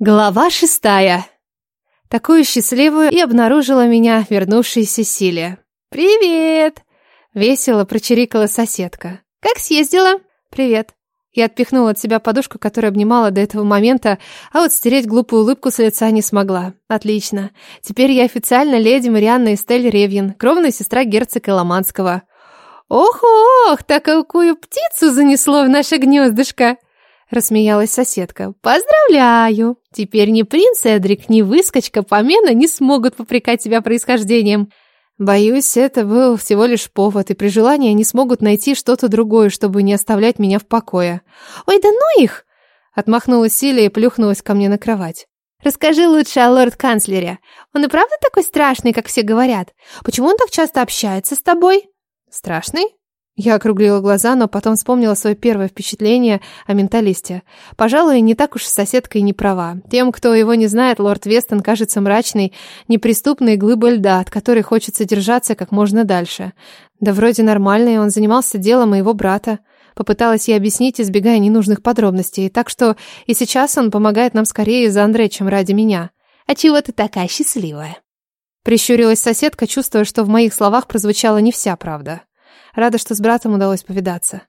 Глава шестая. Такую счастливую и обнаружила меня вернувшаяся Силия. «Привет!» — весело прочирикала соседка. «Как съездила?» «Привет». Я отпихнула от себя подушку, которая обнимала до этого момента, а вот стереть глупую улыбку с лица не смогла. Отлично. Теперь я официально леди Марианна Эстель Ревьин, кровная сестра герцога Ломанского. «Ох-ох, такую птицу занесло в наше гнездышко!» Рассмеялась соседка. «Поздравляю! Теперь ни принц Эдрик, ни выскочка помена не смогут попрекать тебя происхождением. Боюсь, это был всего лишь повод, и при желании они смогут найти что-то другое, чтобы не оставлять меня в покое. Ой, да ну их!» Отмахнулась Силия и плюхнулась ко мне на кровать. «Расскажи лучше о лорд-канцлере. Он и правда такой страшный, как все говорят? Почему он так часто общается с тобой?» «Страшный?» Я округлила глаза, но потом вспомнила свое первое впечатление о менталисте. Пожалуй, не так уж соседка и не права. Тем, кто его не знает, лорд Вестон кажется мрачной, неприступной глыбой льда, от которой хочется держаться как можно дальше. Да вроде нормальный, он занимался делом моего брата. Попыталась я объяснить, избегая ненужных подробностей, так что и сейчас он помогает нам скорее за Андре, чем ради меня. «А чего ты такая счастливая?» Прищурилась соседка, чувствуя, что в моих словах прозвучала не вся правда. Рада, что с братом удалось повидаться.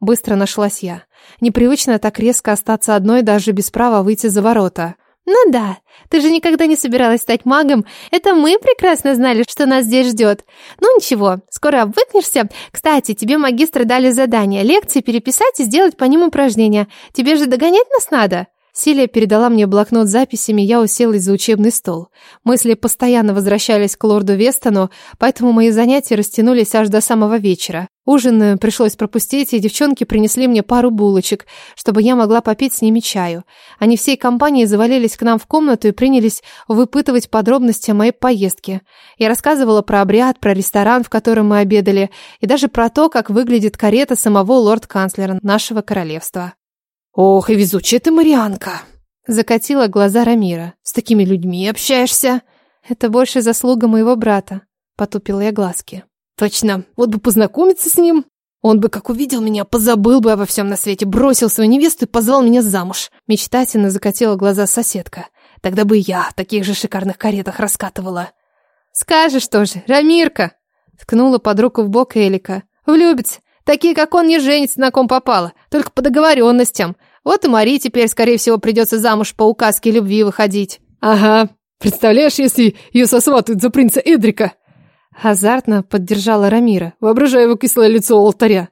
Быстро нашлась я. Непривычно так резко остаться одной, даже без права выйти за ворота. «Ну да, ты же никогда не собиралась стать магом. Это мы прекрасно знали, что нас здесь ждет. Ну ничего, скоро обвыкнешься. Кстати, тебе магистры дали задание, лекции переписать и сделать по ним упражнения. Тебе же догонять нас надо». Силия передала мне блокнот с записями, я уселась за учебный стол. Мысли постоянно возвращались к лорду Вестону, поэтому мои занятия растянулись аж до самого вечера. Ужин пришлось пропустить, и девчонки принесли мне пару булочек, чтобы я могла попить с ними чаю. Они всей компанией завалились к нам в комнату и принялись выпытывать подробности о моей поездке. Я рассказывала про обряд, про ресторан, в котором мы обедали, и даже про то, как выглядит карета самого лорд-канцлера нашего королевства. «Ох, и везучая ты, Марианка!» Закатила глаза Рамира. «С такими людьми общаешься?» «Это больше заслуга моего брата», — потупила я глазки. «Точно, вот бы познакомиться с ним. Он бы, как увидел меня, позабыл бы обо всем на свете, бросил свою невесту и позвал меня замуж». Мечтательно закатила глаза соседка. «Тогда бы я в таких же шикарных каретах раскатывала». «Скажешь тоже, Рамирка!» Ткнула под руку в бок Элика. «Влюбится. Такие, как он, не женятся на ком попало, только по договоренностям. Вот и Мари теперь, скорее всего, придется замуж по указке любви выходить. Ага. Представляешь, если ее сосватают за принца Эдрика? Азартно поддержала Рамира. Воображаю его кислое лицо у алтаря.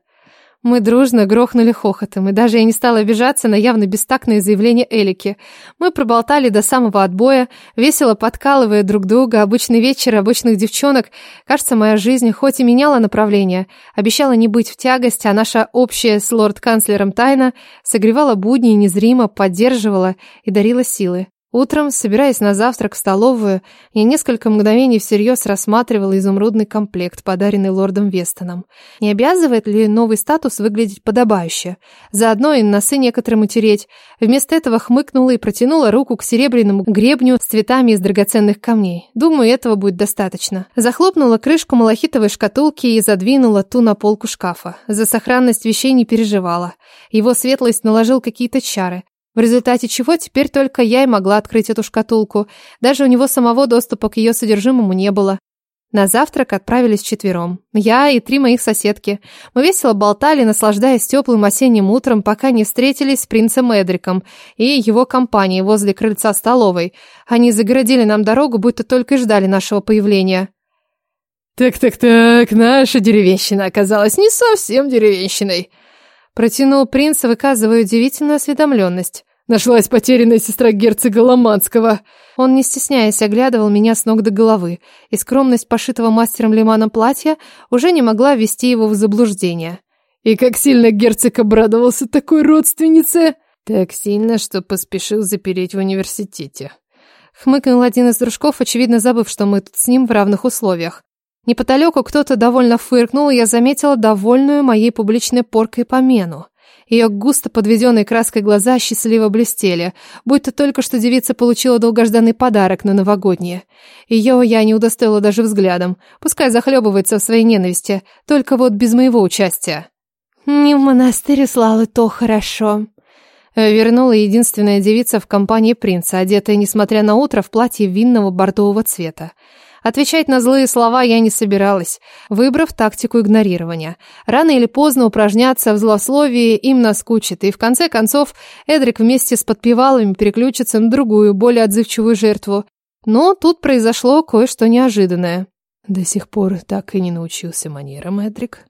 Мы дружно грохнули хохотом, и даже я не стала обижаться на явно бестактное заявление Элики. Мы проболтали до самого отбоя, весело подкалывая друг друга, обычный вечер обычных девчонок. Кажется, моя жизнь хоть и меняла направление, обещала не быть в тягость, а наша общая с лорд-канцлером тайна согревала будни незримо, поддерживала и дарила силы. Утром, собираясь на завтрак в столовую, я несколько мгновений всерьез рассматривала изумрудный комплект, подаренный лордом Вестоном. Не обязывает ли новый статус выглядеть подобающе? Заодно и носы некоторым утереть. Вместо этого хмыкнула и протянула руку к серебряному гребню с цветами из драгоценных камней. Думаю, этого будет достаточно. Захлопнула крышку малахитовой шкатулки и задвинула ту на полку шкафа. За сохранность вещей не переживала. Его светлость наложил какие-то чары. В результате чего теперь только я и могла открыть эту шкатулку. Даже у него самого доступа к ее содержимому не было. На завтрак отправились четвером. Я и три моих соседки. Мы весело болтали, наслаждаясь теплым осенним утром, пока не встретились с принцем Эдриком и его компанией возле крыльца столовой. Они загородили нам дорогу, будто только и ждали нашего появления. «Так-так-так, наша деревенщина оказалась не совсем деревенщиной», Протянул принц, выказывая удивительную осведомленность. Нашлась потерянная сестра герцога Ломанского. Он, не стесняясь, оглядывал меня с ног до головы, и скромность пошитого мастером Лиманом платья уже не могла ввести его в заблуждение. И как сильно герцог обрадовался такой родственнице! Так сильно, что поспешил запереть в университете. Хмыкнул один из дружков, очевидно забыв, что мы тут с ним в равных условиях. Неподалеку кто-то довольно фыркнул, и я заметила довольную моей публичной поркой помену. Ее густо подведенные краской глаза счастливо блестели, будто только что девица получила долгожданный подарок на новогоднее. Ее я не удостоила даже взглядом, пускай захлебывается в своей ненависти, только вот без моего участия. «Не в монастырь славы, то хорошо», Э, вернула единственная девица в компании принца, одетая, несмотря на утро, в платье винного бордового цвета. Отвечать на злые слова я не собиралась, выбрав тактику игнорирования. Рано или поздно упражняться в злословии им наскучит, и в конце концов Эдрик вместе с подпевалами переключится на другую, более отзывчивую жертву. Но тут произошло кое-что неожиданное. До сих пор так и не научился манерам, Эдрик.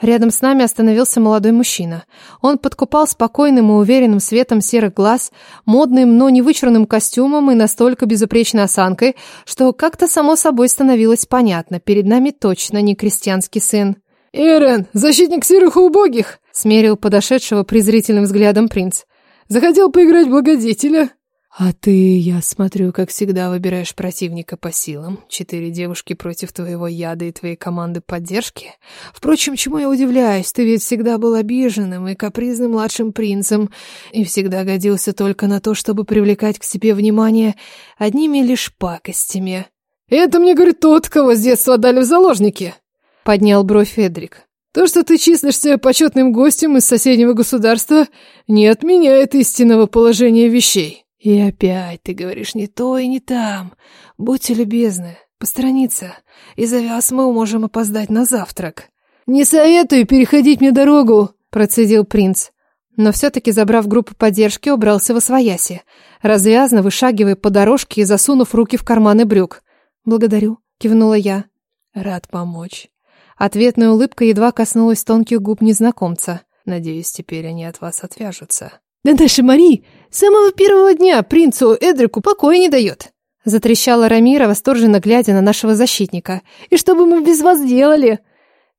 Рядом с нами остановился молодой мужчина. Он подкупал спокойным и уверенным светом серых глаз, модным, но не вычурным костюмом и настолько безупречной осанкой, что как-то само собой становилось понятно, перед нами точно не крестьянский сын. «Эрен, защитник серых и убогих!» — смерил подошедшего презрительным взглядом принц. «Захотел поиграть в благодетеля?» «А ты, я смотрю, как всегда выбираешь противника по силам. Четыре девушки против твоего яда и твоей команды поддержки. Впрочем, чему я удивляюсь, ты ведь всегда был обиженным и капризным младшим принцем, и всегда годился только на то, чтобы привлекать к себе внимание одними лишь пакостями». «Это мне говорит тот, кого с детства отдали в заложники», — поднял бровь Федрик. То, что ты числишься почетным гостем из соседнего государства, не отменяет истинного положения вещей. И опять ты говоришь не то и не там. Будьте любезны, посторониться. Из-за вас мы можем опоздать на завтрак. Не советую переходить мне дорогу, процедил принц. Но все-таки, забрав группу поддержки, убрался во свояси, развязно вышагивая по дорожке и засунув руки в карманы брюк. «Благодарю», — кивнула я. «Рад помочь». Ответная улыбка едва коснулась тонких губ незнакомца. «Надеюсь, теперь они от вас отвяжутся». «Да наша Мари с самого первого дня принцу Эдрику покоя не дает!» Затрещала Рамира, восторженно глядя на нашего защитника. «И что бы мы без вас делали?»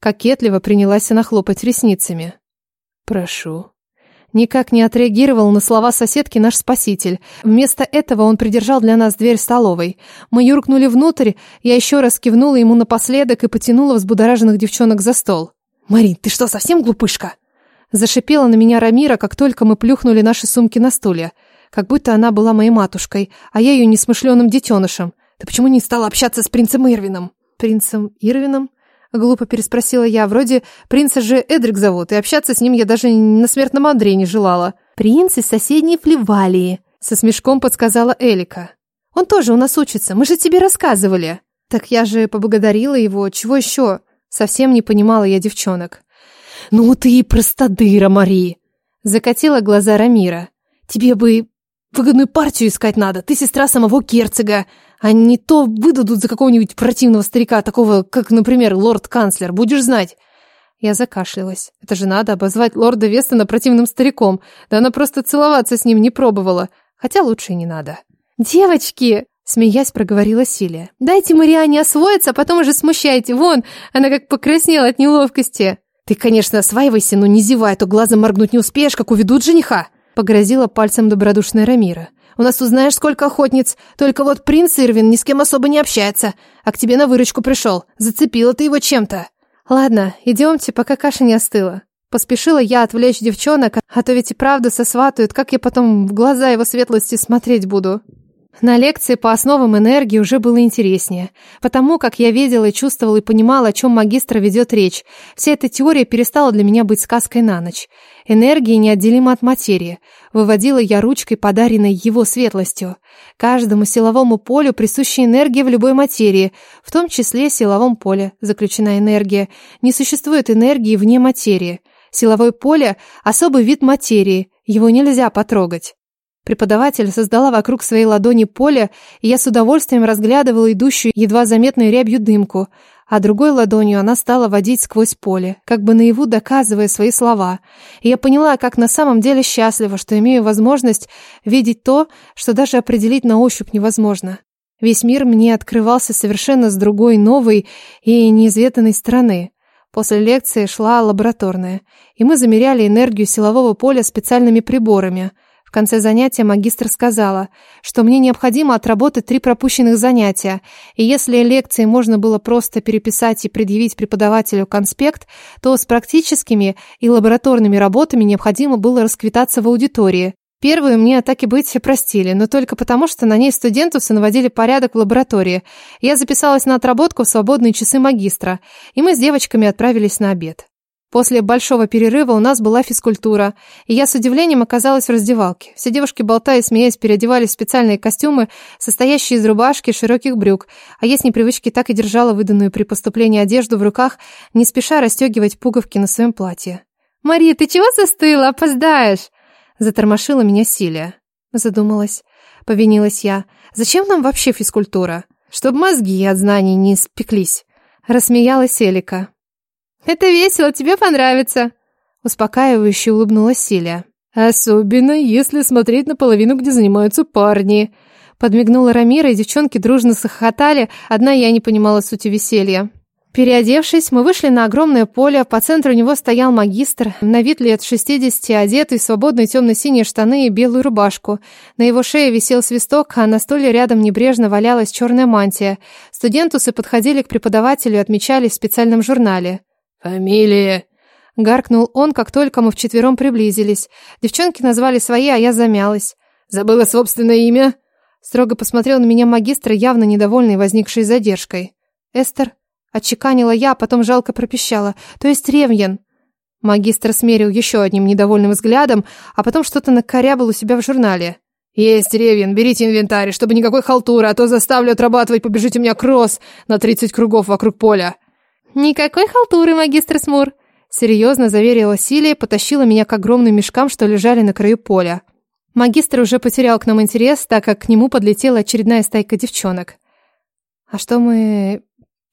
Кокетливо принялась она хлопать ресницами. «Прошу». Никак не отреагировал на слова соседки наш спаситель. Вместо этого он придержал для нас дверь столовой. Мы юркнули внутрь, я еще раз кивнула ему напоследок и потянула взбудораженных девчонок за стол. «Мари, ты что, совсем глупышка?» Зашипела на меня Рамира, как только мы плюхнули наши сумки на стулья. Как будто она была моей матушкой, а я ее несмышленым детенышем. Ты почему не стала общаться с принцем Ирвином? Принцем Ирвином? Глупо переспросила я. Вроде принца же Эдрик зовут, и общаться с ним я даже на смертном Андре не желала. Принц из соседней Фливалии, со смешком подсказала Элика. Он тоже у нас учится, мы же тебе рассказывали. Так я же поблагодарила его, чего еще? Совсем не понимала я девчонок. «Ну ты и простодыра, Мари!» Закатила глаза Рамира. «Тебе бы выгодную партию искать надо. Ты сестра самого герцога. А не то выдадут за какого-нибудь противного старика, такого, как, например, лорд-канцлер. Будешь знать». Я закашлялась. Это же надо обозвать лорда Вестона противным стариком. Да она просто целоваться с ним не пробовала. Хотя лучше и не надо. «Девочки!» Смеясь, проговорила Силия. «Дайте Мариане освоиться, а потом уже смущайте. Вон, она как покраснела от неловкости». «Ты, конечно, осваивайся, но не зевай, а то глазом моргнуть не успеешь, как уведут жениха!» Погрозила пальцем добродушная Рамира. «У нас тут знаешь, сколько охотниц. Только вот принц Ирвин ни с кем особо не общается. А к тебе на выручку пришел. Зацепила ты его чем-то». «Ладно, идемте, пока каша не остыла». Поспешила я отвлечь девчонок, а то ведь и правда сосватают, как я потом в глаза его светлости смотреть буду. На лекции по основам энергии уже было интереснее, потому как я видела чувствовала и понимала, о чем магистр ведет речь. Вся эта теория перестала для меня быть сказкой на ночь. Энергия неотделима от материи. Выводила я ручкой, подаренной его светлостью. Каждому силовому полю присуща энергия в любой материи, в том числе силовом поле заключена энергия. Не существует энергии вне материи. Силовое поле – особый вид материи, его нельзя потрогать. Преподаватель создала вокруг своей ладони поле, и я с удовольствием разглядывала идущую едва заметную рябью дымку, а другой ладонью она стала водить сквозь поле, как бы наяву доказывая свои слова. И я поняла, как на самом деле счастлива, что имею возможность видеть то, что даже определить на ощупь невозможно. Весь мир мне открывался совершенно с другой, новой и неизведанной стороны. После лекции шла лабораторная, и мы замеряли энергию силового поля специальными приборами – в конце занятия магистр сказала, что мне необходимо отработать три пропущенных занятия, и если лекции можно было просто переписать и предъявить преподавателю конспект, то с практическими и лабораторными работами необходимо было расквитаться в аудитории. Первую мне так и быть простили, но только потому, что на ней студентусы наводили порядок в лаборатории. Я записалась на отработку в свободные часы магистра, и мы с девочками отправились на обед. После большого перерыва у нас была физкультура, и я с удивлением оказалась в раздевалке. Все девушки, болтая и смеясь, переодевались в специальные костюмы, состоящие из рубашки и широких брюк, а я с непривычки так и держала выданную при поступлении одежду в руках, не спеша расстегивать пуговки на своем платье. «Мария, ты чего застыла? Опоздаешь!» Затормошила меня Силия. Задумалась. Повинилась я. «Зачем нам вообще физкультура? Чтобы мозги от знаний не спеклись». Рассмеялась Элика. «Это весело, тебе понравится!» Успокаивающе улыбнулась Силия. «Особенно, если смотреть на половину, где занимаются парни!» Подмигнула Рамира, и девчонки дружно захохотали, одна я не понимала сути веселья. Переодевшись, мы вышли на огромное поле, по центру него стоял магистр, на вид лет 60, одетый в свободные темно-синие штаны и белую рубашку. На его шее висел свисток, а на столе рядом небрежно валялась черная мантия. Студентусы подходили к преподавателю и отмечались в специальном журнале. «Фамилия?» Гаркнул он, как только мы вчетвером приблизились. Девчонки назвали свои, а я замялась. «Забыла собственное имя?» Строго посмотрел на меня магистр, явно недовольный возникшей задержкой. «Эстер?» Отчеканила я, а потом жалко пропищала. «То есть Ревьен?» Магистр смерил еще одним недовольным взглядом, а потом что-то накорябал у себя в журнале. «Есть, Ревьен, берите инвентарь, чтобы никакой халтуры, а то заставлю отрабатывать, побежите у меня кросс на 30 кругов вокруг поля». «Никакой халтуры, магистр Смур!» Серьезно заверила Силия потащила меня к огромным мешкам, что лежали на краю поля. Магистр уже потерял к нам интерес, так как к нему подлетела очередная стайка девчонок. «А что мы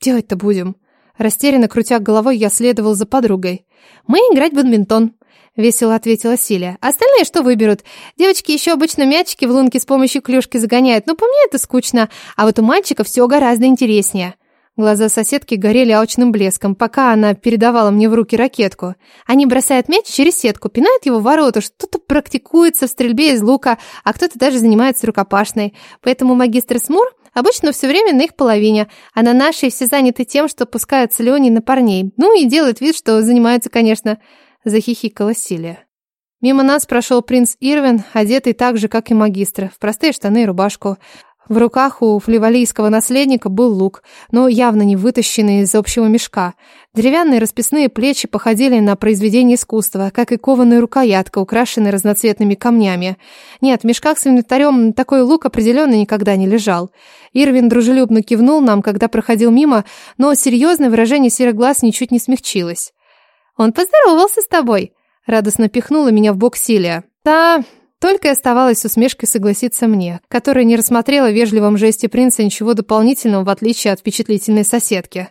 делать-то будем?» Растерянно крутя головой, я следовал за подругой. «Мы играть в бадминтон», — весело ответила Силия. «Остальные что выберут? Девочки еще обычно мячики в лунке с помощью клюшки загоняют, но по мне это скучно, а вот у мальчиков все гораздо интереснее». Глаза соседки горели алчным блеском, пока она передавала мне в руки ракетку. Они бросают мяч через сетку, пинают его в ворота, что-то практикуется в стрельбе из лука, а кто-то даже занимается рукопашной. Поэтому магистр Смур обычно все время на их половине, а на нашей все заняты тем, что пускают слюни на парней. Ну и делают вид, что занимаются, конечно, захихикала Силия. Мимо нас прошел принц Ирвин, одетый так же, как и магистр, в простые штаны и рубашку. В руках у фливалийского наследника был лук, но явно не вытащенный из общего мешка. Деревянные расписные плечи походили на произведение искусства, как и кованая рукоятка, украшенная разноцветными камнями. Нет, в мешках с инвентарем такой лук определенно никогда не лежал. Ирвин дружелюбно кивнул нам, когда проходил мимо, но серьезное выражение серых глаз ничуть не смягчилось. «Он поздоровался с тобой!» Радостно пихнула меня в бок Силия. «Да, только оставалось с усмешкой согласиться мне, которая не рассмотрела в вежливом жесте принца ничего дополнительного, в отличие от впечатлительной соседки.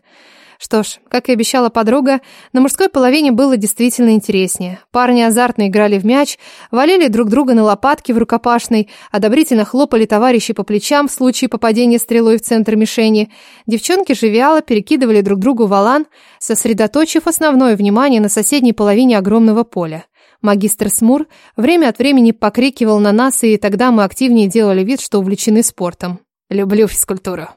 Что ж, как и обещала подруга, на мужской половине было действительно интереснее. Парни азартно играли в мяч, валили друг друга на лопатки в рукопашной, одобрительно хлопали товарищи по плечам в случае попадения стрелой в центр мишени. Девчонки же вяло перекидывали друг другу валан, сосредоточив основное внимание на соседней половине огромного поля. Магистр Смур время от времени покрикивал на нас, и тогда мы активнее делали вид, что увлечены спортом. Люблю физкультуру.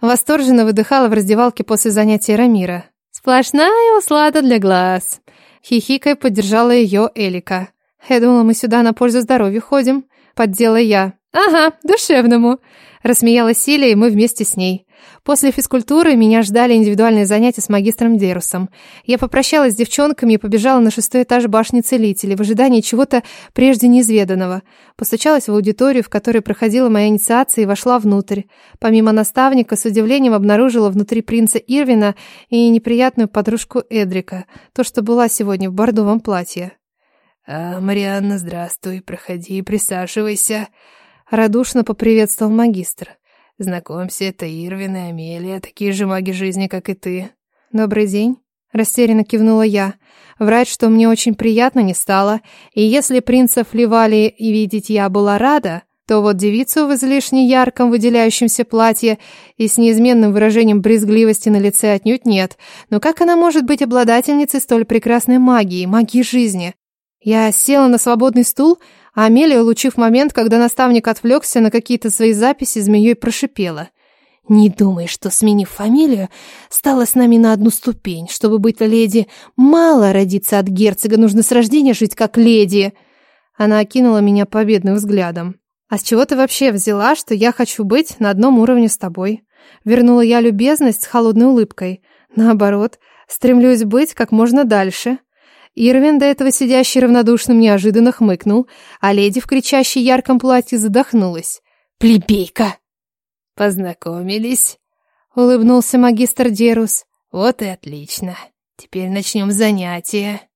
Восторженно выдыхала в раздевалке после занятия Рамира. Сплошная услада для глаз. Хихикой поддержала ее Элика. Я думала, мы сюда на пользу здоровью ходим. Поддела я. Ага, душевному. Рассмеялась Силия, и мы вместе с ней. После физкультуры меня ждали индивидуальные занятия с магистром Дерусом. Я попрощалась с девчонками и побежала на шестой этаж башни целителей в ожидании чего-то прежде неизведанного. Постучалась в аудиторию, в которой проходила моя инициация, и вошла внутрь. Помимо наставника, с удивлением обнаружила внутри принца Ирвина и неприятную подружку Эдрика, то, что была сегодня в бордовом платье. «А, Марианна, здравствуй, проходи, присаживайся», — радушно поприветствовал магистр. Знакомься, это Ирвин и Амелия, такие же маги жизни, как и ты. Добрый день. Растерянно кивнула я. Врать, что мне очень приятно, не стало. И если принцев ливали и видеть я была рада, то вот девицу в излишне ярком выделяющемся платье и с неизменным выражением брезгливости на лице отнюдь нет. Но как она может быть обладательницей столь прекрасной магии, магии жизни? Я села на свободный стул, а Амелия, улучив момент, когда наставник отвлекся на какие-то свои записи, змеей прошипела. «Не думай, что, сменив фамилию, стала с нами на одну ступень. Чтобы быть леди, мало родиться от герцога, нужно с рождения жить как леди». Она окинула меня победным взглядом. «А с чего ты вообще взяла, что я хочу быть на одном уровне с тобой?» Вернула я любезность с холодной улыбкой. «Наоборот, стремлюсь быть как можно дальше». Ирвин, до этого сидящий равнодушным, неожиданно хмыкнул, а леди в кричащей ярком платье задохнулась. «Плебейка!» «Познакомились?» — улыбнулся магистр Дерус. «Вот и отлично. Теперь начнем занятия».